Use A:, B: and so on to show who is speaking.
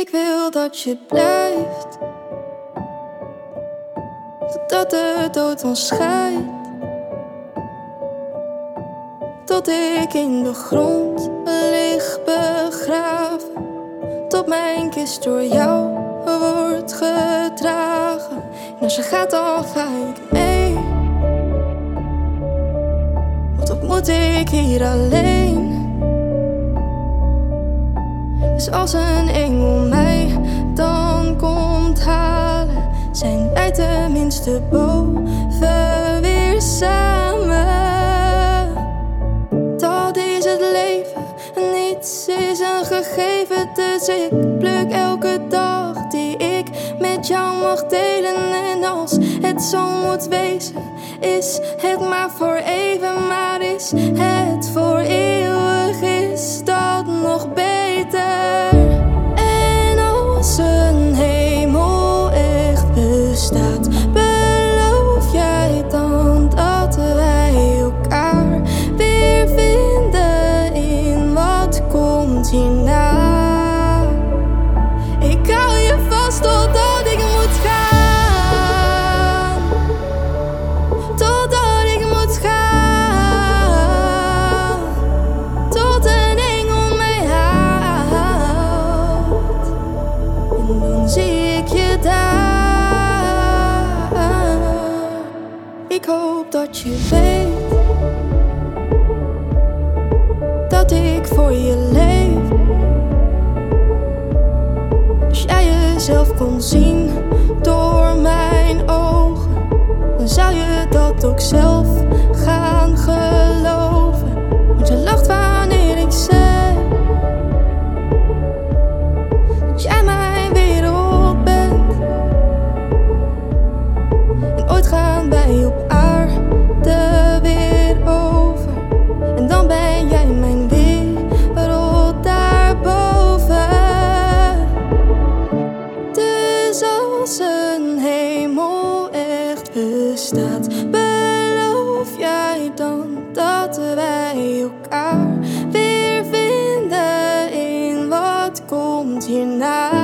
A: Ik wil dat je blijft. Totdat de dood ons scheidt. Tot ik in de grond lig begraven. Tot mijn kist door jou wordt gedragen. En als je gaat, dan ga ik mee. Want wat moet ik hier alleen? Als een engel mij dan komt halen, zijn wij tenminste boven weer samen. Dat is het leven, niets is een gegeven, dus ik pluk elke dag die ik met jou mag delen. En als het zo moet wezen, is het maar voor even, maar is het voor eeuwig, Ik hou je vast totdat ik moet gaan. Totdat ik moet gaan. Tot een engel mij haalt. En dan zie ik je daar. Ik hoop dat je weet dat ik voor je leef. Jezelf kon zien door mijn ogen, dan zou je dat ook zelf beloof jij dan dat wij elkaar weer vinden in wat komt hierna?